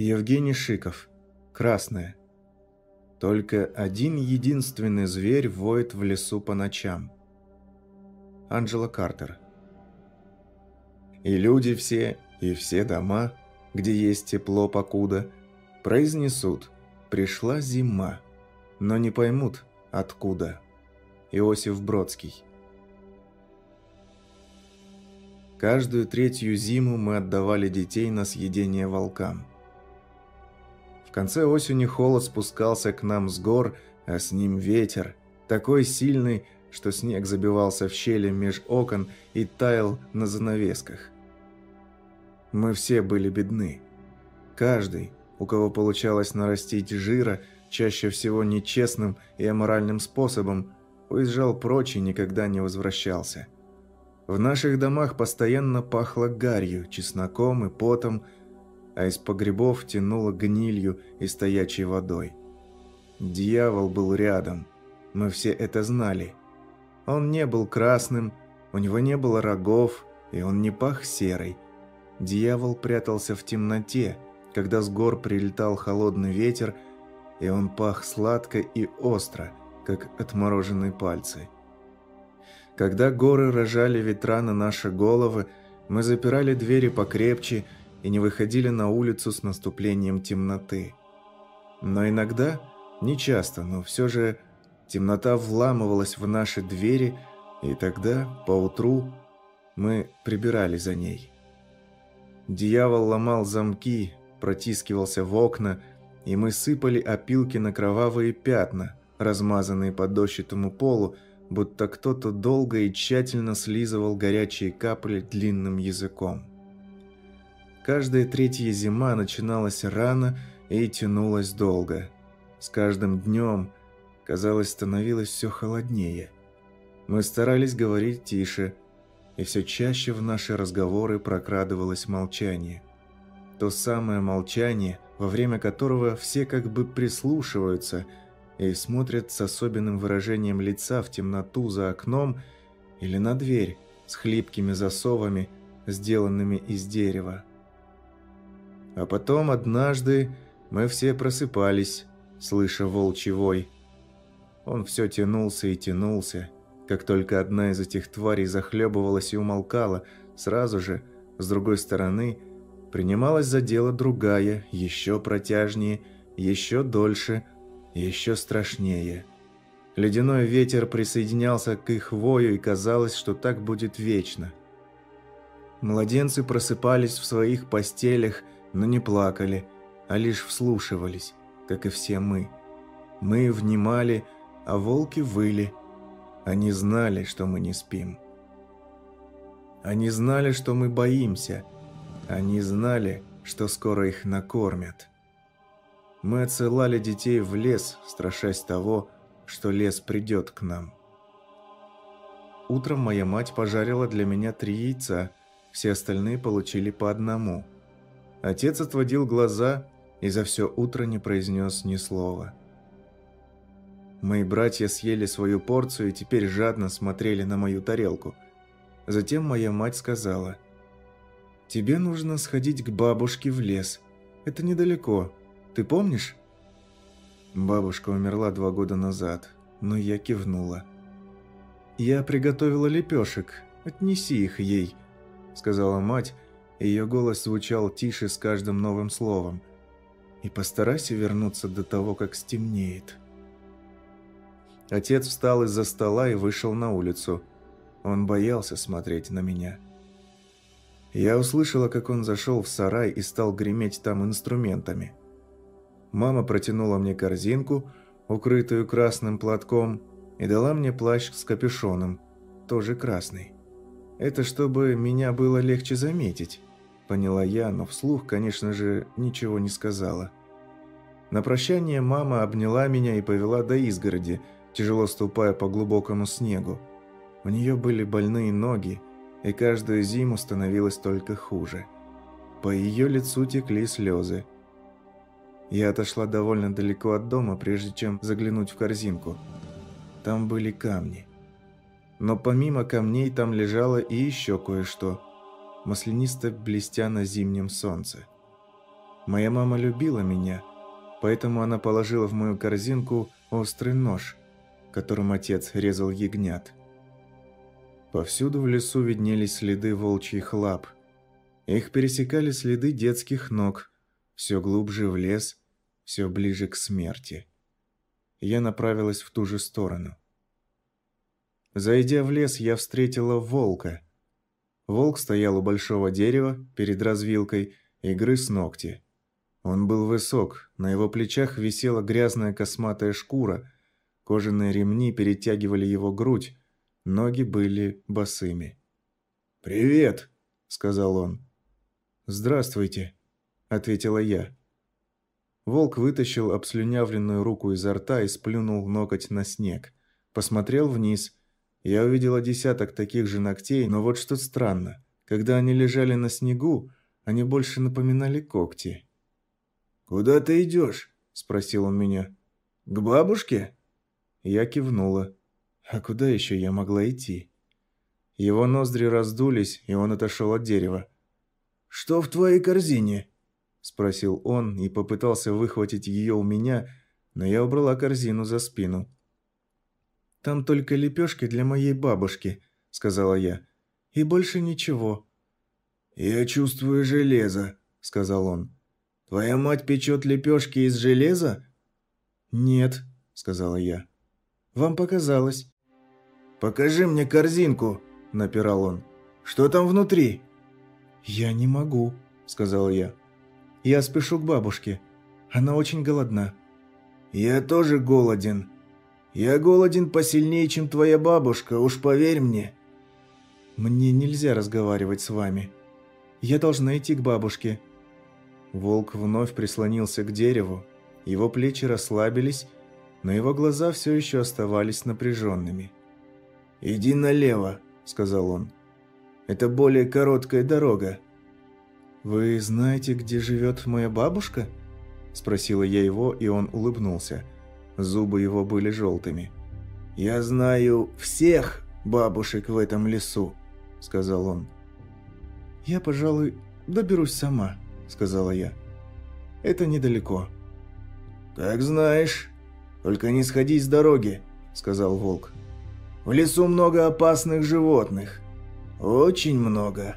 Евгений Шиков. Красная. Только один единственный зверь воет в лесу по ночам. Анджела Картер. И люди все, и все дома, где есть тепло покуда, произнесут «пришла зима», но не поймут откуда. Иосиф Бродский. Каждую третью зиму мы отдавали детей на съедение волкам. Конце осени холод спускался к нам с гор, а с ним ветер, такой сильный, что снег забивался в щели меж окон и таял на занавесках. Мы все были бедны. Каждый, у кого получалось нарастить жира, чаще всего нечестным и аморальным способом, уезжал прочь и никогда не возвращался. В наших домах постоянно пахло гарью, чесноком и потом, а из погребов тянуло гнилью и стоячей водой. Дьявол был рядом, мы все это знали. Он не был красным, у него не было рогов, и он не пах серой. Дьявол прятался в темноте, когда с гор прилетал холодный ветер, и он пах сладко и остро, как отмороженные пальцы. Когда горы рожали ветра на наши головы, мы запирали двери покрепче и не выходили на улицу с наступлением темноты. Но иногда, не часто, но все же Темнота вламывалась в наши двери, и тогда, поутру, мы прибирали за ней. Дьявол ломал замки, протискивался в окна, и мы сыпали опилки на кровавые пятна, размазанные по дощатому полу, будто кто-то долго и тщательно слизывал горячие капли длинным языком. Каждая третья зима начиналась рано и тянулась долго. С каждым днем казалось, становилось все холоднее. Мы старались говорить тише, и все чаще в наши разговоры прокрадывалось молчание. То самое молчание, во время которого все как бы прислушиваются и смотрят с особенным выражением лица в темноту за окном или на дверь с хлипкими засовами, сделанными из дерева. А потом однажды мы все просыпались, слыша волчий вой, он все тянулся и тянулся. Как только одна из этих тварей захлебывалась и умолкала, сразу же, с другой стороны, принималась за дело другая, еще протяжнее, еще дольше, еще страшнее. Ледяной ветер присоединялся к их вою, и казалось, что так будет вечно. Младенцы просыпались в своих постелях, но не плакали, а лишь вслушивались, как и все мы. Мы внимали, а волки выли. Они знали, что мы не спим. Они знали, что мы боимся. Они знали, что скоро их накормят. Мы отсылали детей в лес, страшась того, что лес придет к нам. Утром моя мать пожарила для меня три яйца, все остальные получили по одному. Отец отводил глаза и за все утро не произнес ни слова. Мои братья съели свою порцию и теперь жадно смотрели на мою тарелку. Затем моя мать сказала, «Тебе нужно сходить к бабушке в лес. Это недалеко. Ты помнишь?» Бабушка умерла два года назад, но я кивнула. «Я приготовила лепешек. Отнеси их ей», — сказала мать, ее голос звучал тише с каждым новым словом. «И постарайся вернуться до того, как стемнеет». Отец встал из-за стола и вышел на улицу. Он боялся смотреть на меня. Я услышала, как он зашел в сарай и стал греметь там инструментами. Мама протянула мне корзинку, укрытую красным платком, и дала мне плащ с капюшоном, тоже красный. Это чтобы меня было легче заметить, поняла я, но вслух, конечно же, ничего не сказала. На прощание мама обняла меня и повела до изгороди – тяжело ступая по глубокому снегу. У нее были больные ноги, и каждую зиму становилось только хуже. По ее лицу текли слезы. Я отошла довольно далеко от дома, прежде чем заглянуть в корзинку. Там были камни. Но помимо камней там лежало и еще кое-что, маслянисто блестя на зимнем солнце. Моя мама любила меня, поэтому она положила в мою корзинку острый нож, которым отец резал ягнят. Повсюду в лесу виднелись следы волчьих лап. Их пересекали следы детских ног, все глубже в лес, все ближе к смерти. Я направилась в ту же сторону. Зайдя в лес, я встретила волка. Волк стоял у большого дерева перед развилкой и грыз ногти. Он был высок, на его плечах висела грязная косматая шкура, кожаные ремни перетягивали его грудь, ноги были босыми. «Привет!» – сказал он. «Здравствуйте!» – ответила я. Волк вытащил обслюнявленную руку изо рта и сплюнул ноготь на снег. Посмотрел вниз. Я увидела десяток таких же ногтей, но вот что странно. Когда они лежали на снегу, они больше напоминали когти. «Куда ты идешь?» – спросил он меня. «К бабушке?» Я кивнула. А куда еще я могла идти? Его ноздри раздулись, и он отошел от дерева. «Что в твоей корзине?» – спросил он и попытался выхватить ее у меня, но я убрала корзину за спину. «Там только лепешки для моей бабушки», – сказала я. «И больше ничего». «Я чувствую железо», – сказал он. «Твоя мать печет лепешки из железа?» «Нет», – сказала я. «Вам показалось». «Покажи мне корзинку», – напирал он. «Что там внутри?» «Я не могу», – сказала я. «Я спешу к бабушке. Она очень голодна». «Я тоже голоден. Я голоден посильнее, чем твоя бабушка, уж поверь мне». «Мне нельзя разговаривать с вами. Я должна идти к бабушке». Волк вновь прислонился к дереву. Его плечи расслабились, но его глаза все еще оставались напряженными. «Иди налево», — сказал он. «Это более короткая дорога». «Вы знаете, где живет моя бабушка?» Спросила я его, и он улыбнулся. Зубы его были желтыми. «Я знаю всех бабушек в этом лесу», — сказал он. «Я, пожалуй, доберусь сама», — сказала я. «Это недалеко». «Как знаешь. Только не сходи с дороги», — сказал волк. «В лесу много опасных животных. Очень много».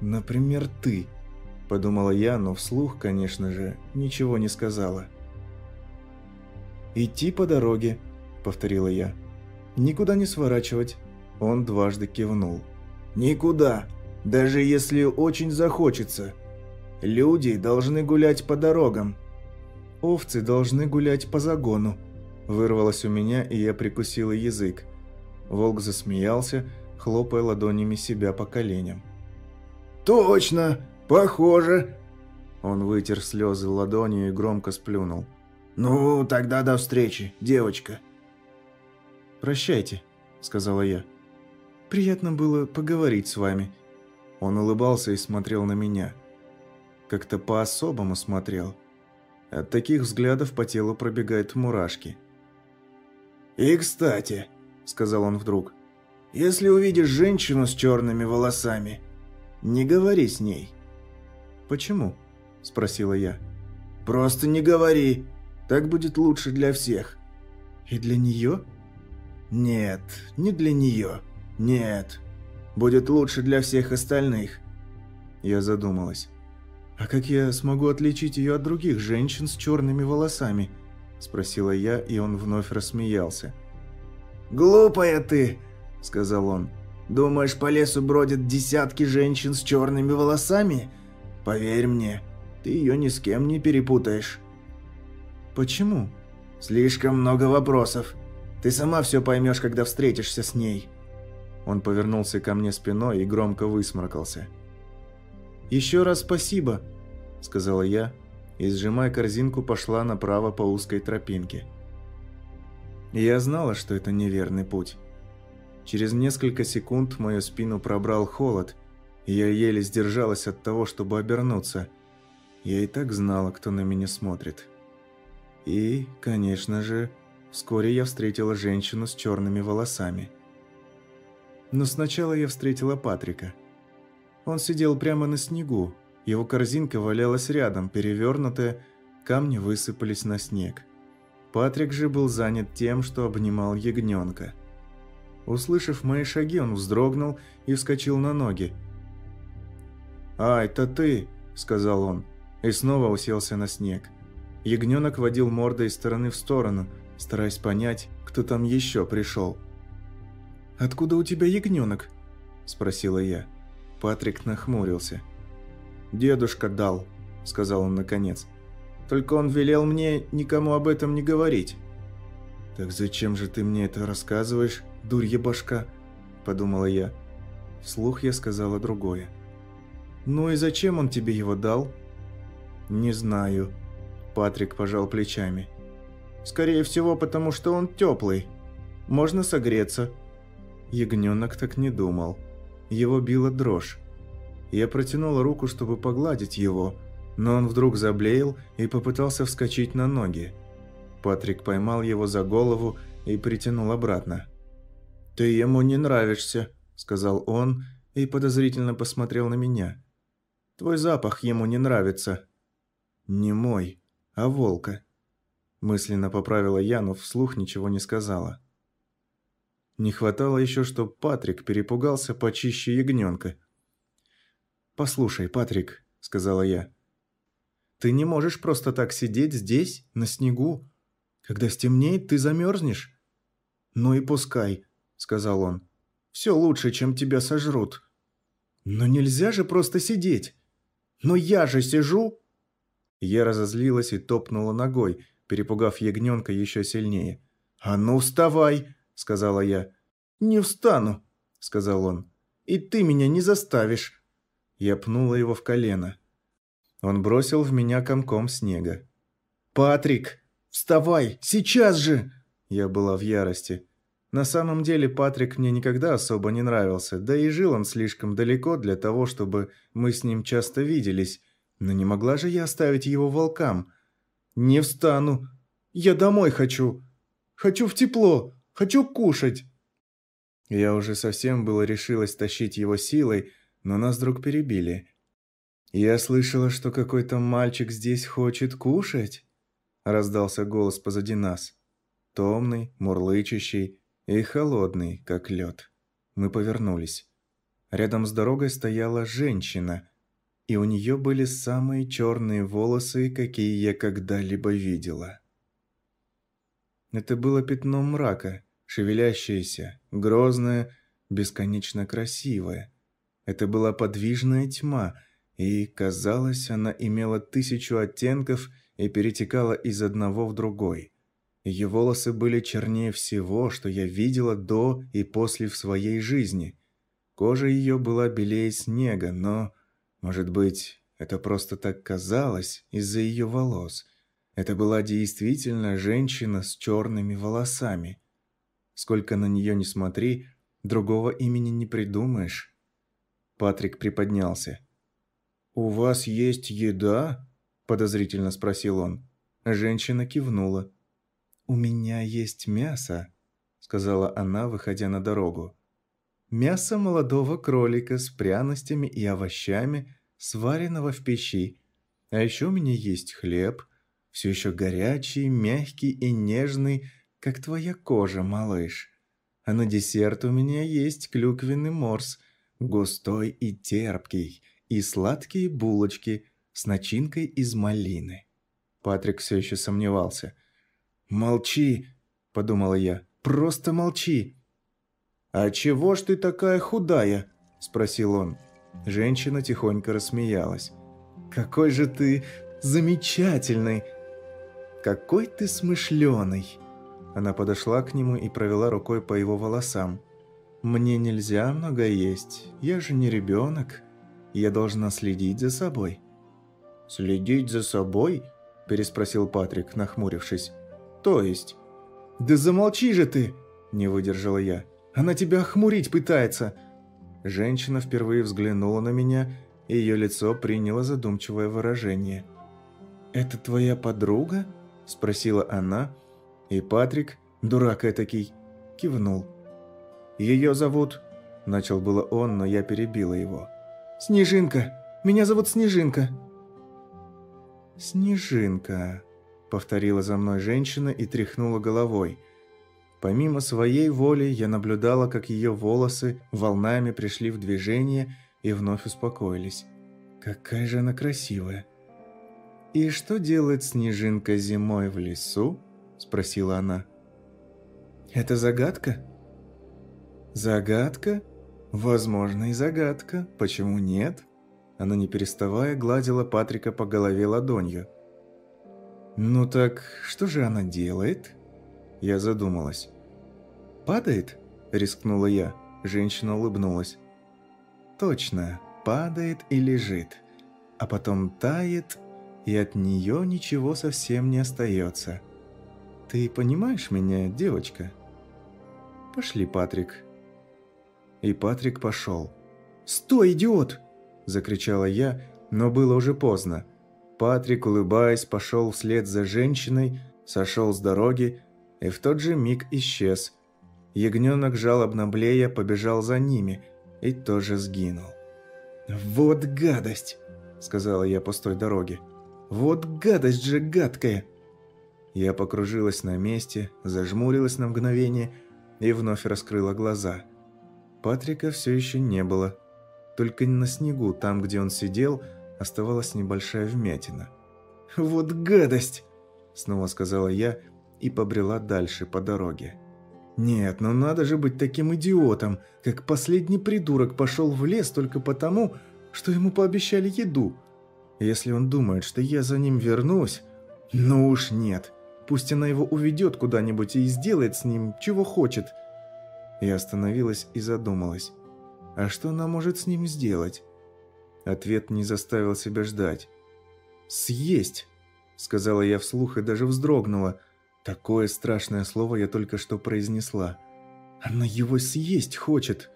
«Например, ты», – подумала я, но вслух, конечно же, ничего не сказала. «Идти по дороге», – повторила я. «Никуда не сворачивать». Он дважды кивнул. «Никуда, даже если очень захочется. Люди должны гулять по дорогам». «Овцы должны гулять по загону», – вырвалось у меня, и я прикусила язык. Волк засмеялся, хлопая ладонями себя по коленям. «Точно! Похоже!» Он вытер слезы ладонью и громко сплюнул. «Ну, тогда до встречи, девочка!» «Прощайте», — сказала я. «Приятно было поговорить с вами». Он улыбался и смотрел на меня. Как-то по-особому смотрел. От таких взглядов по телу пробегают мурашки. «И кстати», — сказал он вдруг, — «если увидишь женщину с черными волосами, не говори с ней». «Почему?» – спросила я. «Просто не говори. Так будет лучше для всех». «И для нее?» «Нет, не для нее. Нет. Будет лучше для всех остальных». Я задумалась. «А как я смогу отличить ее от других женщин с черными волосами?» – спросила я, и он вновь рассмеялся. «Глупая ты!» – сказал он. Думаешь, по лесу бродят десятки женщин с черными волосами? Поверь мне, ты ее ни с кем не перепутаешь». «Почему?» «Слишком много вопросов. Ты сама все поймешь, когда встретишься с ней». Он повернулся ко мне спиной и громко высморкался. «Еще раз спасибо», — сказала я, и, сжимая корзинку, пошла направо по узкой тропинке. Я знала, что это неверный путь. Через несколько секунд мою спину пробрал холод, и я еле сдержалась от того, чтобы обернуться. Я и так знала, кто на меня смотрит. И, конечно же, вскоре я встретила женщину с черными волосами. Но сначала я встретила Патрика. Он сидел прямо на снегу, Его корзинка валялась рядом, перевернутая, камни высыпались на снег. Патрик же был занят тем, что обнимал ягненка. Услышав мои шаги, он вздрогнул и вскочил на ноги. «А, это ты!» – сказал он, и снова уселся на снег. Ягненок водил мордой из стороны в сторону, стараясь понять, кто там еще пришел. «Откуда у тебя ягненок?» – спросила я. Патрик нахмурился. «Дедушка дал», – сказал он наконец. «Только он велел мне никому об этом не говорить». «Так зачем же ты мне это рассказываешь, дурья башка?» – подумала я. Вслух я сказала другое. «Ну и зачем он тебе его дал?» «Не знаю», – Патрик пожал плечами. «Скорее всего, потому что он теплый. Можно согреться». Ягненок так не думал. Его била дрожь. Я протянула руку, чтобы погладить его, но он вдруг заблеял и попытался вскочить на ноги. Патрик поймал его за голову и притянул обратно. «Ты ему не нравишься», – сказал он и подозрительно посмотрел на меня. «Твой запах ему не нравится». «Не мой, а волка», – мысленно поправила я, но вслух ничего не сказала. Не хватало еще, чтобы Патрик перепугался почище ягненка. «Послушай, Патрик», – сказала я, – «ты не можешь просто так сидеть здесь, на снегу. Когда стемнеет, ты замерзнешь». «Ну и пускай», – сказал он. «Все лучше, чем тебя сожрут». «Но нельзя же просто сидеть. Но я же сижу!» Я разозлилась и топнула ногой, перепугав ягненка еще сильнее. «А ну, вставай!» – сказала я. «Не встану», – сказал он. «И ты меня не заставишь». Я пнула его в колено. Он бросил в меня комком снега. «Патрик, вставай, сейчас же!» Я была в ярости. На самом деле Патрик мне никогда особо не нравился, да и жил он слишком далеко для того, чтобы мы с ним часто виделись. Но не могла же я оставить его волкам. «Не встану! Я домой хочу! Хочу в тепло!» Хочу кушать!» Я уже совсем было решилась тащить его силой, но нас вдруг перебили. «Я слышала, что какой-то мальчик здесь хочет кушать?» Раздался голос позади нас. Томный, мурлычащий и холодный, как лед. Мы повернулись. Рядом с дорогой стояла женщина, и у нее были самые черные волосы, какие я когда-либо видела. Это было пятно мрака, шевелящаяся, грозная, бесконечно красивая. Это была подвижная тьма, и, казалось, она имела тысячу оттенков и перетекала из одного в другой. Ее волосы были чернее всего, что я видела до и после в своей жизни. Кожа ее была белее снега, но, может быть, это просто так казалось из-за ее волос. Это была действительно женщина с черными волосами. Сколько на нее не смотри, другого имени не придумаешь. Патрик приподнялся. «У вас есть еда?» – подозрительно спросил он. Женщина кивнула. «У меня есть мясо», – сказала она, выходя на дорогу. «Мясо молодого кролика с пряностями и овощами, сваренного в печи. А еще у меня есть хлеб, все еще горячий, мягкий и нежный, как твоя кожа, малыш. А на десерт у меня есть клюквенный морс, густой и терпкий, и сладкие булочки с начинкой из малины. Патрик все еще сомневался. «Молчи», – подумала я, – «просто молчи». «А чего ж ты такая худая?» – спросил он. Женщина тихонько рассмеялась. «Какой же ты замечательный! Какой ты смышленый!» Она подошла к нему и провела рукой по его волосам. «Мне нельзя много есть, я же не ребенок. Я должна следить за собой». «Следить за собой?» – переспросил Патрик, нахмурившись. «То есть?» «Да замолчи же ты!» – не выдержала я. «Она тебя охмурить пытается!» Женщина впервые взглянула на меня, и ее лицо приняло задумчивое выражение. «Это твоя подруга?» – спросила она, – и Патрик, дурак этакий, кивнул. «Ее зовут...» – начал было он, но я перебила его. «Снежинка!» Меня зовут Снежинка». «Снежинка», — повторила за мной женщина и тряхнула головой. Помимо своей воли я наблюдала, как ее волосы волнами пришли в движение и вновь успокоились. Какая же она красивая. «И что делает снежинка зимой в лесу?» – спросила она. «Это загадка?» «Загадка? Возможно, и загадка. Почему нет?» Она, не переставая, гладила Патрика по голове ладонью. «Ну так, что же она делает?» Я задумалась. «Падает?» – рискнула я. Женщина улыбнулась. «Точно, падает и лежит, а потом тает, и от нее ничего совсем не остается. Ты понимаешь меня, девочка?» «Пошли, Патрик». И Патрик пошел. «Стой, идиот!» – закричала я, но было уже поздно. Патрик, улыбаясь, пошел вслед за женщиной, сошел с дороги и в тот же миг исчез. Ягненок, жалобно блея, побежал за ними и тоже сгинул. «Вот гадость!» – сказала я пустой дороге. «Вот гадость же гадкая!» Я покружилась на месте, зажмурилась на мгновение и вновь раскрыла глаза. Патрика все еще не было. Только на снегу, там, где он сидел, оставалась небольшая вмятина. «Вот гадость!» – снова сказала я и побрела дальше по дороге. Нет, ну надо же быть таким идиотом, как последний придурок пошел в лес только потому, что ему пообещали еду. Если он думает, что я за ним вернусь... Ну уж нет. Пусть она его уведет куда-нибудь и сделает с ним, чего хочет. Я остановилась и задумалась. А что она может с ним сделать? Ответ не заставил себя ждать. «Съесть!» – сказала я вслух и даже вздрогнула. Такое страшное слово я только что произнесла. «Она его съесть хочет!»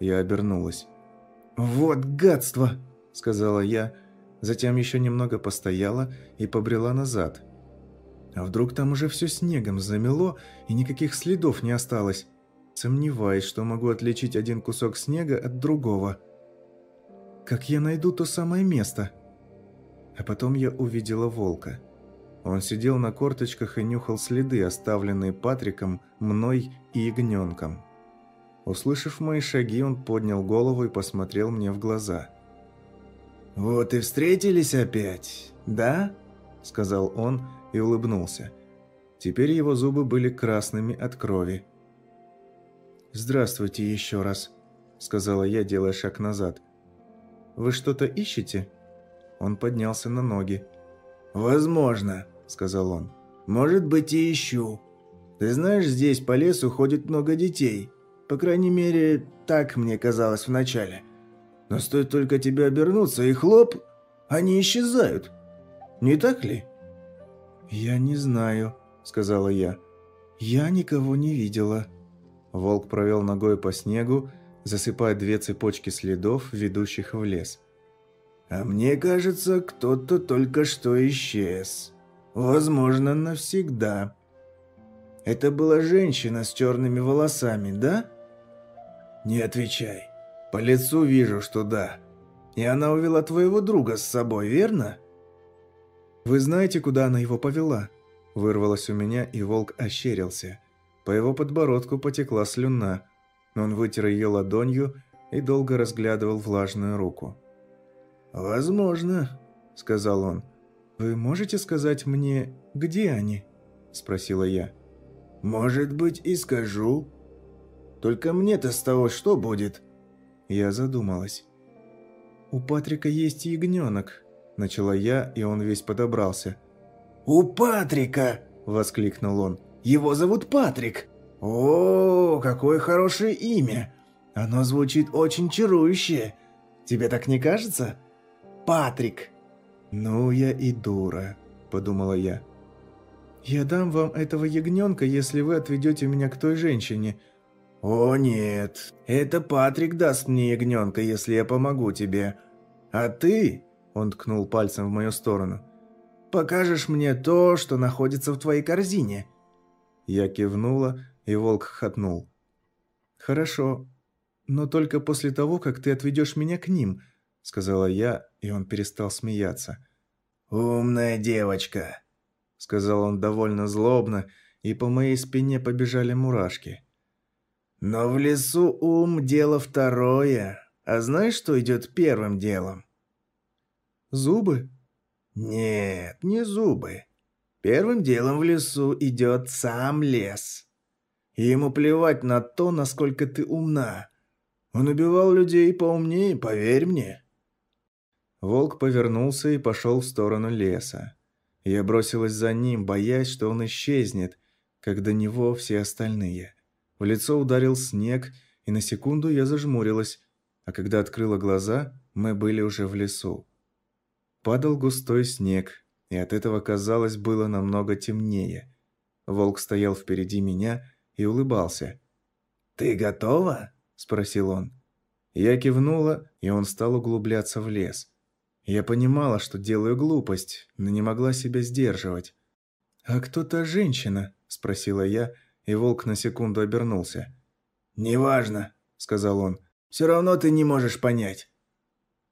Я обернулась. «Вот гадство!» – сказала я, затем еще немного постояла и побрела назад. А вдруг там уже все снегом замело и никаких следов не осталось? Сомневаюсь, что могу отличить один кусок снега от другого – как я найду то самое место? А потом я увидела волка. Он сидел на корточках и нюхал следы, оставленные Патриком, мной и ягненком. Услышав мои шаги, он поднял голову и посмотрел мне в глаза. «Вот и встретились опять, да?» – сказал он и улыбнулся. Теперь его зубы были красными от крови. «Здравствуйте еще раз», – сказала я, делая шаг назад. Вы что-то ищете?» Он поднялся на ноги. «Возможно», — сказал он. «Может быть, и ищу. Ты знаешь, здесь по лесу ходит много детей. По крайней мере, так мне казалось вначале. Но стоит только тебе обернуться, и хлоп, они исчезают. Не так ли?» «Я не знаю», — сказала я. «Я никого не видела». Волк провел ногой по снегу, засыпая две цепочки следов, ведущих в лес. «А мне кажется, кто-то только что исчез. Возможно, навсегда. Это была женщина с черными волосами, да?» «Не отвечай. По лицу вижу, что да. И она увела твоего друга с собой, верно?» «Вы знаете, куда она его повела?» Вырвалось у меня, и волк ощерился. По его подбородку потекла слюна. Он вытер ее ладонью и долго разглядывал влажную руку. «Возможно», — сказал он. «Вы можете сказать мне, где они?» — спросила я. «Может быть, и скажу. Только мне-то с того что будет?» Я задумалась. «У Патрика есть ягненок», — начала я, и он весь подобрался. «У Патрика!» — воскликнул он. «Его зовут Патрик!» «О, какое хорошее имя! Оно звучит очень чарующе. Тебе так не кажется? Патрик!» «Ну я и дура», – подумала я. «Я дам вам этого ягненка, если вы отведете меня к той женщине». «О нет, это Патрик даст мне ягненка, если я помогу тебе. А ты...» – он ткнул пальцем в мою сторону. «Покажешь мне то, что находится в твоей корзине». Я кивнула, и волк хохотнул. «Хорошо, но только после того, как ты отведешь меня к ним. Сказала я, и он перестал смеяться. «Умная девочка», — сказал он довольно злобно, и по моей спине побежали мурашки. «Но в лесу ум – дело второе. А знаешь, что идет первым делом?» «Зубы?» «Нет, не зубы. Первым делом в лесу идет сам лес. Ему плевать на то, насколько ты умна. Он убивал людей поумнее, поверь мне». Волк повернулся и пошел в сторону леса. Я бросилась за ним, боясь, что он исчезнет, как до него все остальные. В лицо ударил снег, и на секунду я зажмурилась, а когда открыла глаза, мы были уже в лесу. Падал густой снег, и от этого, казалось, было намного темнее. Волк стоял впереди меня и улыбался. «Ты готова?» – спросил он. Я кивнула, и он стал углубляться в лес. Я понимала, что делаю глупость, но не могла себя сдерживать. «А кто та женщина?» – спросила я, и волк на секунду обернулся. «Неважно», – сказал он. «Все равно ты не можешь понять».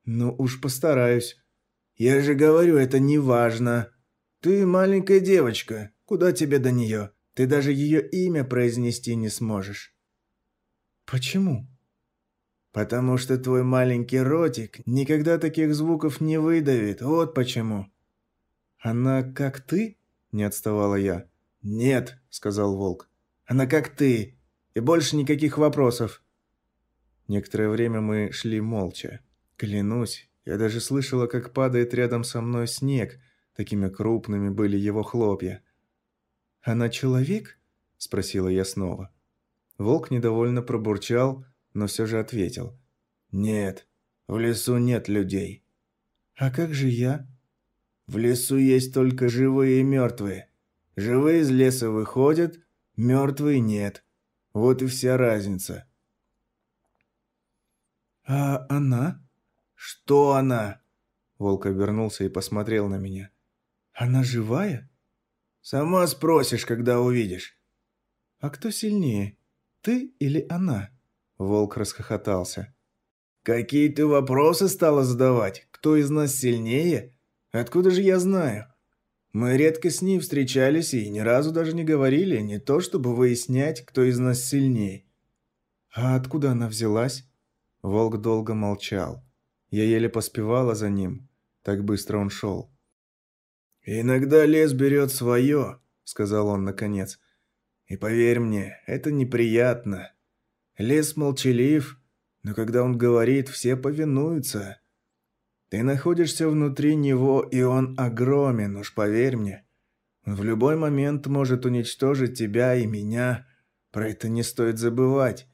«Ну уж постараюсь». «Я же говорю, это не важно. Ты маленькая девочка. Куда тебе до нее? Ты даже ее имя произнести не сможешь». «Почему?» «Потому что твой маленький ротик никогда таких звуков не выдавит. Вот почему». «Она как ты?» – не отставала я. «Нет», – сказал волк. «Она как ты. И больше никаких вопросов». Некоторое время мы шли молча. Клянусь, я даже слышала, как падает рядом со мной снег. Такими крупными были его хлопья. «Она человек?» – спросила я снова. Волк недовольно пробурчал, но все же ответил. «Нет, в лесу нет людей». «А как же я?» «В лесу есть только живые и мертвые. Живые из леса выходят, мертвые нет. Вот и вся разница». «А она?» «Что она?» Волк обернулся и посмотрел на меня. «Она живая?» «Сама спросишь, когда увидишь». «А кто сильнее, ты или она?» Волк расхохотался. «Какие ты вопросы стала задавать? Кто из нас сильнее? Откуда же я знаю? Мы редко с ней встречались и ни разу даже не говорили, не то чтобы выяснять, кто из нас сильнее». «А откуда она взялась?» Волк долго молчал. Я еле поспевала за ним. Так быстро он шел. «Иногда лес берет свое», — сказал он наконец. «И поверь мне, это неприятно. Лес молчалив, но когда он говорит, все повинуются. Ты находишься внутри него, и он огромен, уж поверь мне. Он в любой момент может уничтожить тебя и меня. Про это не стоит забывать.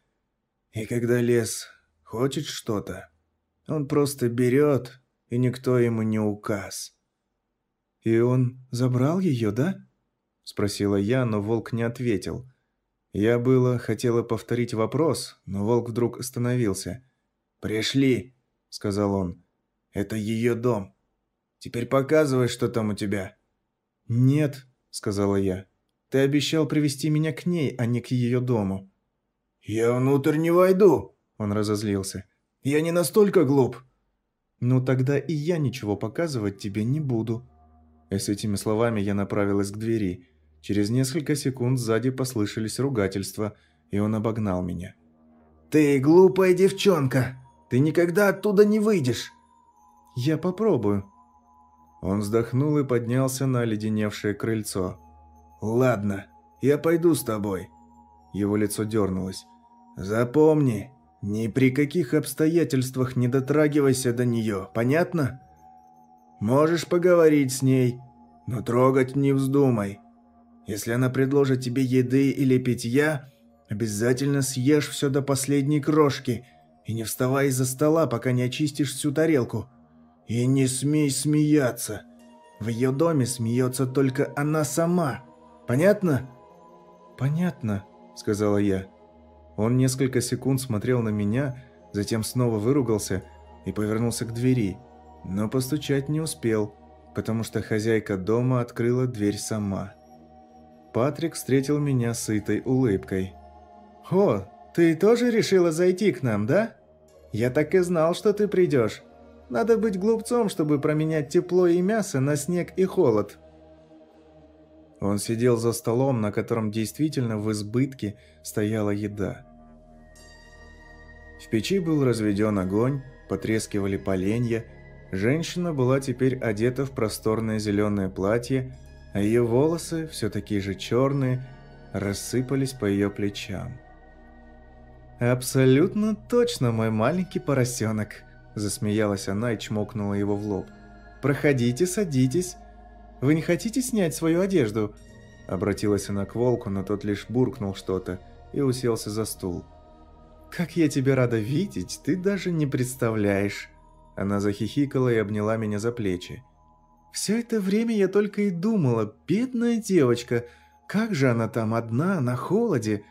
И когда лес хочет что-то, он просто берет, и никто ему не указ. «И он забрал ее, да?» – спросила я, но волк не ответил. Я было хотела повторить вопрос, но волк вдруг остановился. «Пришли», – сказал он. «Это ее дом. Теперь показывай, что там у тебя». «Нет», – сказала я. «Ты обещал привести меня к ней, а не к ее дому». «Я внутрь не войду», – он разозлился. Я не настолько глуп». «Ну тогда и я ничего показывать тебе не буду». И с этими словами я направилась к двери. Через несколько секунд сзади послышались ругательства, и он обогнал меня. «Ты глупая девчонка! Ты никогда оттуда не выйдешь!» «Я попробую». Он вздохнул и поднялся на оледеневшее крыльцо. «Ладно, я пойду с тобой». Его лицо дернулось. «Запомни, ни при каких обстоятельствах не дотрагивайся до нее, понятно? Можешь поговорить с ней, но трогать не вздумай. Если она предложит тебе еды или питья, обязательно съешь все до последней крошки и не вставай из-за стола, пока не очистишь всю тарелку. И не смей смеяться. В ее доме смеется только она сама. Понятно? «Понятно», — сказала я. Он несколько секунд смотрел на меня, затем снова выругался и повернулся к двери, но постучать не успел, потому что хозяйка дома открыла дверь сама. Патрик встретил меня сытой улыбкой. «О, ты тоже решила зайти к нам, да? Я так и знал, что ты придешь. Надо быть глупцом, чтобы променять тепло и мясо на снег и холод». Он сидел за столом, на котором действительно в избытке стояла еда. В печи был разведен огонь, потрескивали поленья. Женщина была теперь одета в просторное зеленое платье, а ее волосы, все такие же черные, рассыпались по ее плечам. «Абсолютно точно, мой маленький поросенок», – засмеялась она и чмокнула его в лоб. «Проходите, садитесь. Вы не хотите снять свою одежду?» Обратилась она к волку, но тот лишь буркнул что-то и уселся за стул. «Как я тебя рада видеть, ты даже не представляешь!» Она захихикала и обняла меня за плечи. «Все это время я только и думала, бедная девочка, как же она там одна, на холоде!»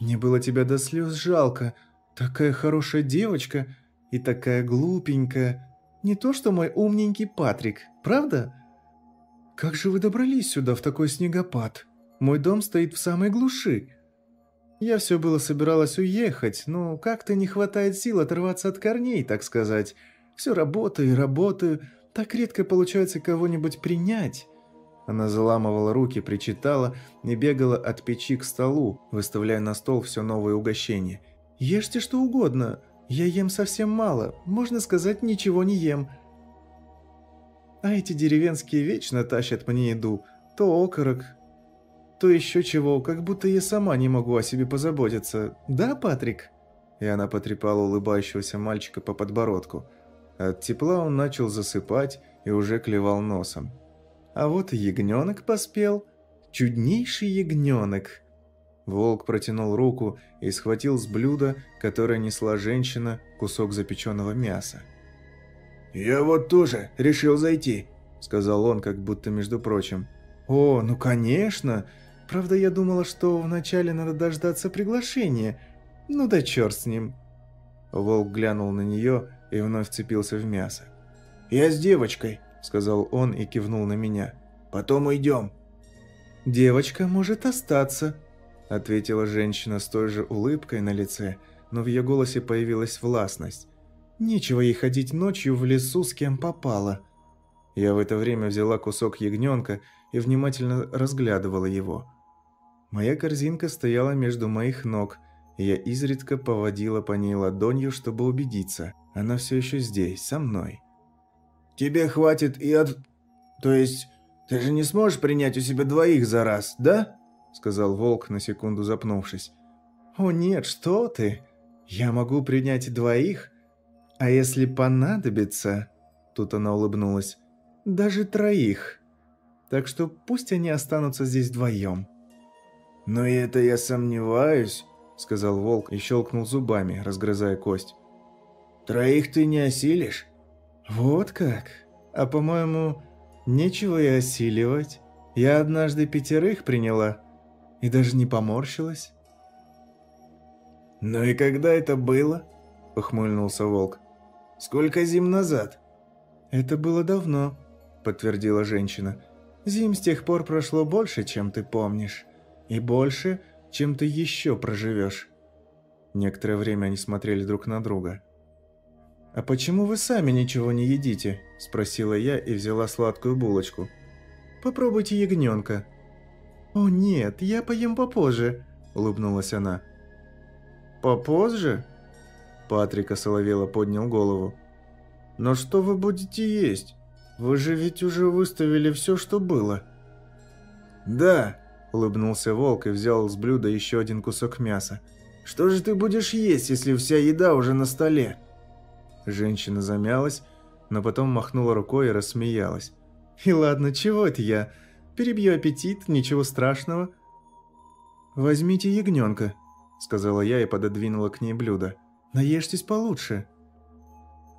Мне было тебя до слез жалко. Такая хорошая девочка и такая глупенькая. Не то что мой умненький Патрик, правда? Как же вы добрались сюда в такой снегопад? Мой дом стоит в самой глуши. Я все было собиралась уехать, но как-то не хватает сил оторваться от корней, так сказать. Все работаю и работаю, так редко получается кого-нибудь принять. Она заламывала руки, причитала и бегала от печи к столу, выставляя на стол все новые угощения. «Ешьте что угодно. Я ем совсем мало. Можно сказать, ничего не ем. А эти деревенские вечно тащат мне еду. То окорок, то еще чего, как будто я сама не могу о себе позаботиться. Да, Патрик?» И она потрепала улыбающегося мальчика по подбородку. От тепла он начал засыпать и уже клевал носом. А вот и ягненок поспел. Чуднейший ягненок. Волк протянул руку и схватил с блюда, которое несла женщина, кусок запеченного мяса. «Я вот тоже решил зайти», — сказал он, как будто между прочим. «О, ну конечно! Правда, я думала, что вначале надо дождаться приглашения. Ну да черт с ним!» Волк глянул на нее и вновь вцепился в мясо. «Я с девочкой», сказал он и кивнул на меня. «Потом уйдем». «Девочка может остаться», – ответила женщина с той же улыбкой на лице, но в ее голосе появилась властность. «Нечего ей ходить ночью в лесу с кем попало». Я в это время взяла кусок ягненка и внимательно разглядывала его. Моя корзинка стояла между моих ног, и я изредка поводила по ней ладонью, чтобы убедиться, она все еще здесь, со мной. Тебе хватит и от... То есть, ты же не сможешь принять у себя двоих за раз, да?» Сказал волк, на секунду запнувшись. «О нет, что ты! Я могу принять двоих, а если понадобится...» Тут она улыбнулась. «Даже троих. Так что пусть они останутся здесь вдвоем». «Но это я сомневаюсь», — сказал волк и щелкнул зубами, разгрызая кость. «Троих ты не осилишь?» «Вот как? А по-моему, нечего и осиливать. Я однажды пятерых приняла и даже не поморщилась». «Ну и когда это было?» – ухмыльнулся волк. «Сколько зим назад?» «Это было давно», – подтвердила женщина. «Зим с тех пор прошло больше, чем ты помнишь. И больше, чем ты еще проживешь». Некоторое время они смотрели друг на друга. «А почему вы сами ничего не едите?» – спросила я и взяла сладкую булочку. «Попробуйте ягненка». «О нет, я поем попозже», – улыбнулась она. «Попозже?» Патрик Соловела поднял голову. «Но что вы будете есть? Вы же ведь уже выставили все, что было». «Да», – улыбнулся волк и взял с блюда еще один кусок мяса. «Что же ты будешь есть, если вся еда уже на столе?» Женщина замялась, но потом махнула рукой и рассмеялась. «И ладно, чего это я? Перебью аппетит, ничего страшного». «Возьмите ягненка», — сказала я и пододвинула к ней блюдо. «Наешьтесь получше».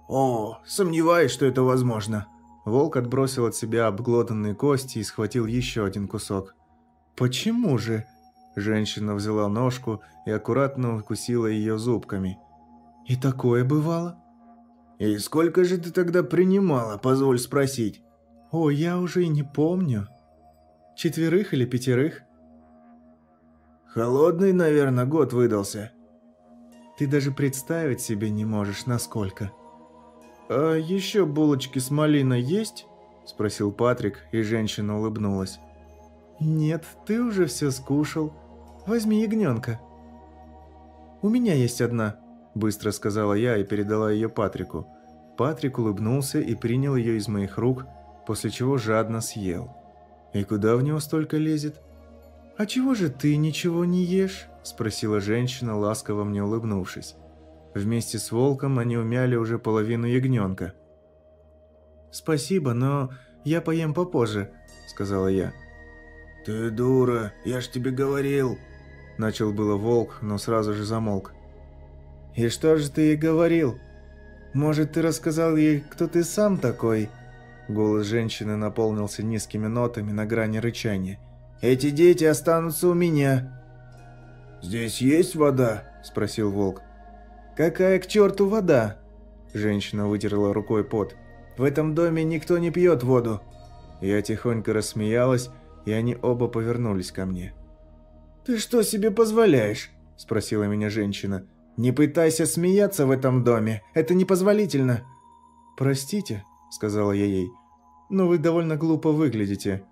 «О, сомневаюсь, что это возможно». Волк отбросил от себя обглоданные кости и схватил еще один кусок. «Почему же?» Женщина взяла ножку и аккуратно укусила ее зубками. «И такое бывало?» «И сколько же ты тогда принимала, позволь спросить?» «О, я уже и не помню. Четверых или пятерых?» «Холодный, наверное, год выдался». «Ты даже представить себе не можешь, насколько». «А еще булочки с малиной есть?» – спросил Патрик, и женщина улыбнулась. «Нет, ты уже все скушал. Возьми ягненка». «У меня есть одна», – быстро сказала я и передала ее Патрику. Патрик улыбнулся и принял ее из моих рук, после чего жадно съел. «И куда в него столько лезет?» «А чего же ты ничего не ешь?» – спросила женщина, ласково мне улыбнувшись. Вместе с волком они умяли уже половину ягненка. «Спасибо, но я поем попозже», – сказала я. «Ты дура, я ж тебе говорил!» Начал было волк, но сразу же замолк. «И что же ты ей говорил? Может, ты рассказал ей, кто ты сам такой?» Голос женщины наполнился низкими нотами на грани рычания. «Эти дети останутся у меня!» «Здесь есть вода?» – спросил волк. «Какая к черту вода?» Женщина вытерла рукой пот. «В этом доме никто не пьет воду!» Я тихонько рассмеялась, и они оба повернулись ко мне. «Ты что себе позволяешь?» – спросила меня женщина. «Не пытайся смеяться в этом доме, это непозволительно». «Простите», – сказала я ей, – «но вы довольно глупо выглядите».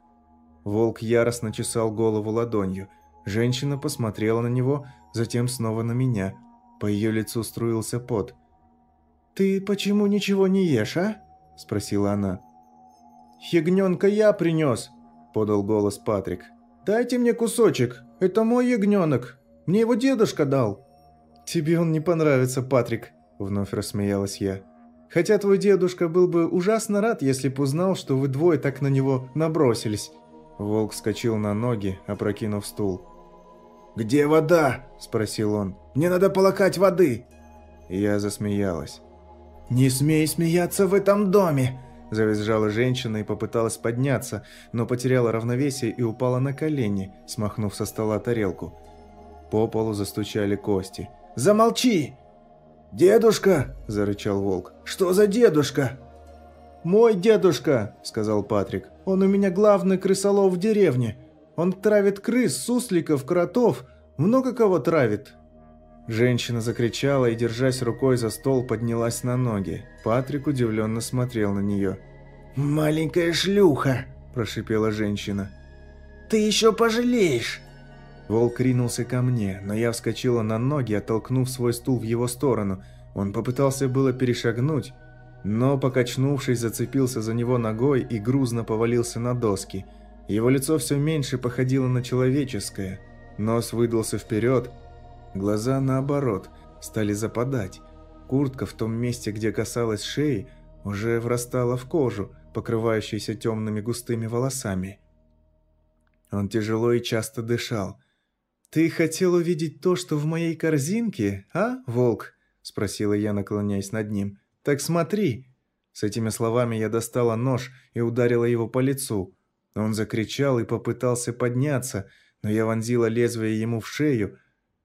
Волк яростно чесал голову ладонью. Женщина посмотрела на него, затем снова на меня. По ее лицу струился пот. «Ты почему ничего не ешь, а?» – спросила она. «Ягненка я принес», – подал голос Патрик. «Дайте мне кусочек, это мой ягненок, мне его дедушка дал». «Тебе он не понравится, Патрик», – вновь рассмеялась я. «Хотя твой дедушка был бы ужасно рад, если бы узнал, что вы двое так на него набросились». Волк вскочил на ноги, опрокинув стул. «Где вода?» – спросил он. «Мне надо полакать воды!» Я засмеялась. «Не смей смеяться в этом доме!» Завизжала женщина и попыталась подняться, но потеряла равновесие и упала на колени, смахнув со стола тарелку. По полу застучали кости. «Замолчи!» «Дедушка!» – зарычал волк. «Что за дедушка?» «Мой дедушка!» – сказал Патрик. «Он у меня главный крысолов в деревне. Он травит крыс, сусликов, кротов, много кого травит. Женщина закричала и, держась рукой за стол, поднялась на ноги. Патрик удивленно смотрел на нее. «Маленькая шлюха!» – прошипела женщина. «Ты еще пожалеешь!» Волк ринулся ко мне, но я вскочила на ноги, оттолкнув свой стул в его сторону. Он попытался было перешагнуть, но, покачнувшись, зацепился за него ногой и грузно повалился на доски. Его лицо все меньше походило на человеческое. Нос выдался вперед – Глаза, наоборот, стали западать. Куртка в том месте, где касалась шеи, уже врастала в кожу, покрывающуюся темными густыми волосами. Он тяжело и часто дышал. «Ты хотел увидеть то, что в моей корзинке, а, волк?» – спросила я, наклоняясь над ним. «Так смотри!» С этими словами я достала нож и ударила его по лицу. Он закричал и попытался подняться, но я вонзила лезвие ему в шею,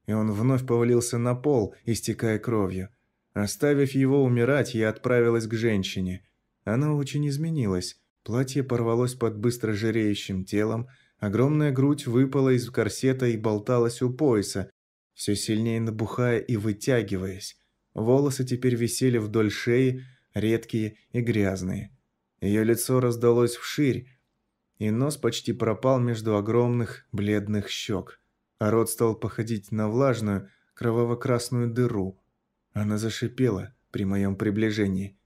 и он вновь повалился на пол, истекая кровью. Оставив его умирать, я отправилась к женщине. Она очень изменилась. Платье порвалось под быстро жиреющим телом, огромная грудь выпала из корсета и болталась у пояса, все сильнее набухая и вытягиваясь. Волосы теперь висели вдоль шеи, редкие и грязные. Ее лицо раздалось вширь, и нос почти пропал между огромных бледных щек а рот стал походить на влажную, кроваво-красную дыру. Она зашипела при моем приближении.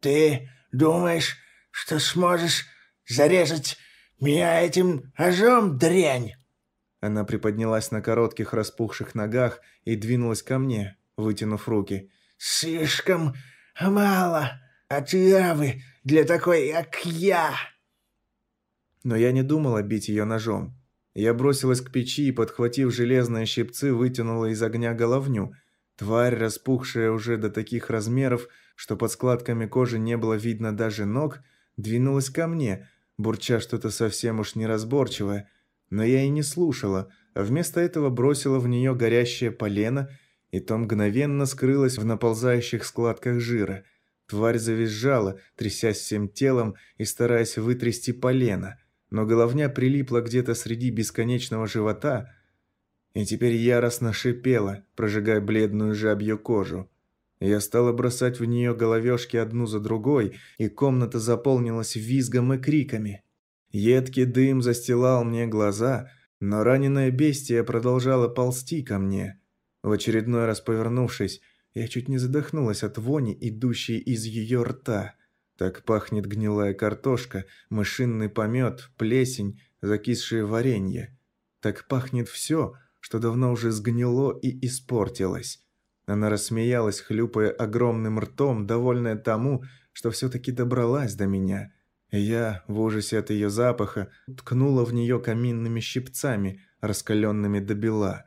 «Ты думаешь, что сможешь зарезать меня этим ножом, дрянь?» Она приподнялась на коротких распухших ногах и двинулась ко мне, вытянув руки. «Слишком мало отравы для такой, как я!» Но я не думала бить ее ножом. Я бросилась к печи и, подхватив железные щипцы, вытянула из огня головню. Тварь, распухшая уже до таких размеров, что под складками кожи не было видно даже ног, двинулась ко мне, бурча что-то совсем уж неразборчивое. Но я и не слушала, а вместо этого бросила в нее горящее полено, и то мгновенно скрылась в наползающих складках жира. Тварь завизжала, трясясь всем телом и стараясь вытрясти полено – но головня прилипла где-то среди бесконечного живота и теперь яростно шипела, прожигая бледную жабью кожу. Я стала бросать в нее головешки одну за другой, и комната заполнилась визгом и криками. Едкий дым застилал мне глаза, но раненое бестия продолжало ползти ко мне. В очередной раз повернувшись, я чуть не задохнулась от вони, идущей из ее рта. Так пахнет гнилая картошка, мышиный помет, плесень, закисшее варенье. Так пахнет все, что давно уже сгнило и испортилось. Она рассмеялась, хлюпая огромным ртом, довольная тому, что все-таки добралась до меня. Я, в ужасе от ее запаха, ткнула в нее каминными щипцами, раскаленными до бела.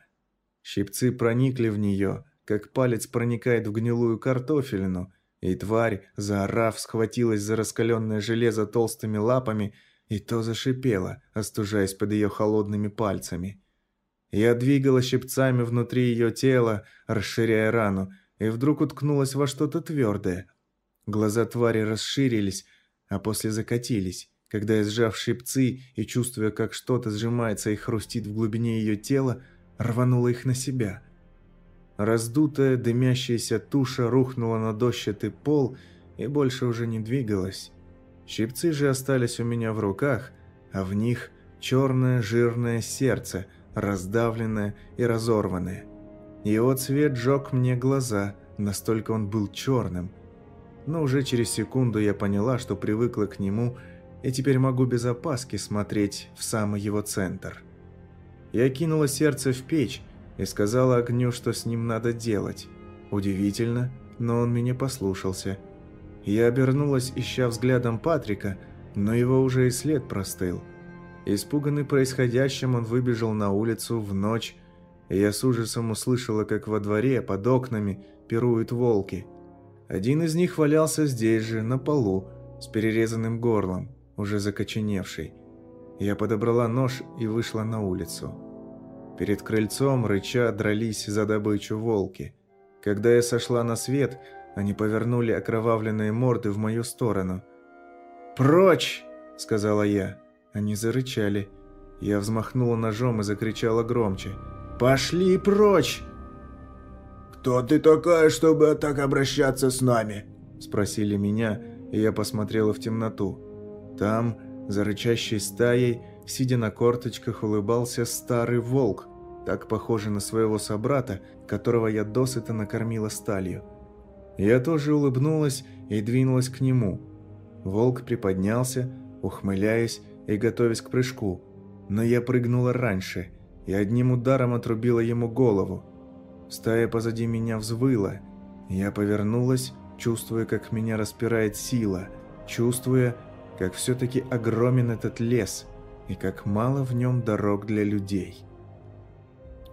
Щипцы проникли в нее, как палец проникает в гнилую картофелину, и тварь, заорав, схватилась за раскаленное железо толстыми лапами и то зашипела, остужаясь под ее холодными пальцами. Я двигала щипцами внутри ее тела, расширяя рану, и вдруг уткнулась во что-то твердое. Глаза твари расширились, а после закатились, когда я, сжав щипцы и чувствуя, как что-то сжимается и хрустит в глубине ее тела, рванула их на себя. Раздутая, дымящаяся туша рухнула на дощатый пол и больше уже не двигалась. Щипцы же остались у меня в руках, а в них черное жирное сердце – раздавленное и разорванное. Его цвет жег мне глаза, настолько он был черным. Но уже через секунду я поняла, что привыкла к нему, и теперь могу без опаски смотреть в самый его центр. Я кинула сердце в печь и сказала огню, что с ним надо делать. Удивительно, но он меня послушался. Я обернулась, ища взглядом Патрика, но его уже и след простыл. Испуганный происходящим, он выбежал на улицу в ночь, и я с ужасом услышала, как во дворе под окнами пируют волки. Один из них валялся здесь же, на полу, с перерезанным горлом, уже закоченевший. Я подобрала нож и вышла на улицу. Перед крыльцом рыча дрались за добычу волки. Когда я сошла на свет, они повернули окровавленные морды в мою сторону. «Прочь!» – сказала я. Они зарычали. Я взмахнула ножом и закричала громче. «Пошли прочь!» «Кто ты такая, чтобы так обращаться с нами?» Спросили меня, и я посмотрела в темноту. Там, за рычащей стаей, сидя на корточках, улыбался старый волк, так похожий на своего собрата, которого я досыта накормила сталью. Я тоже улыбнулась и двинулась к нему. Волк приподнялся, ухмыляясь, и готовясь к прыжку, но я прыгнула раньше и одним ударом отрубила ему голову. Стая позади меня взвыла. Я повернулась, чувствуя, как меня распирает сила, чувствуя, как все-таки огромен этот лес и как мало в нем дорог для людей.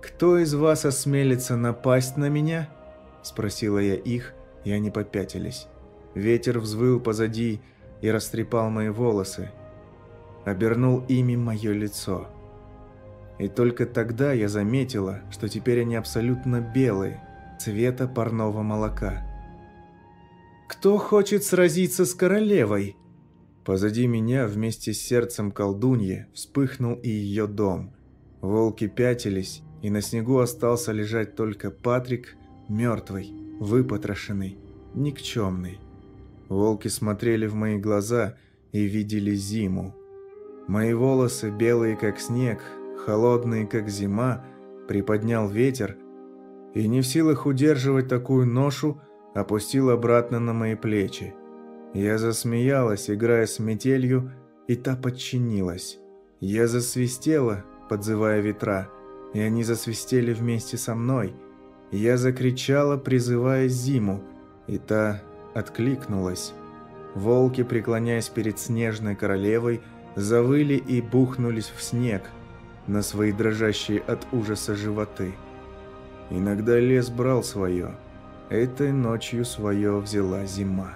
«Кто из вас осмелится напасть на меня?» – спросила я их, и они попятились. Ветер взвыл позади и растрепал мои волосы, обернул ими мое лицо. И только тогда я заметила, что теперь они абсолютно белые, цвета парного молока. «Кто хочет сразиться с королевой?» Позади меня вместе с сердцем колдуньи вспыхнул и ее дом. Волки пятились, и на снегу остался лежать только Патрик, мертвый, выпотрошенный, никчемный. Волки смотрели в мои глаза и видели зиму. Мои волосы, белые как снег, холодные как зима, приподнял ветер и не в силах удерживать такую ношу, опустил обратно на мои плечи. Я засмеялась, играя с метелью, и та подчинилась. Я засвистела, подзывая ветра, и они засвистели вместе со мной. Я закричала, призывая зиму, и та откликнулась. Волки, преклоняясь перед снежной королевой, завыли и бухнулись в снег на свои дрожащие от ужаса животы. Иногда лес брал свое, этой ночью свое взяла зима.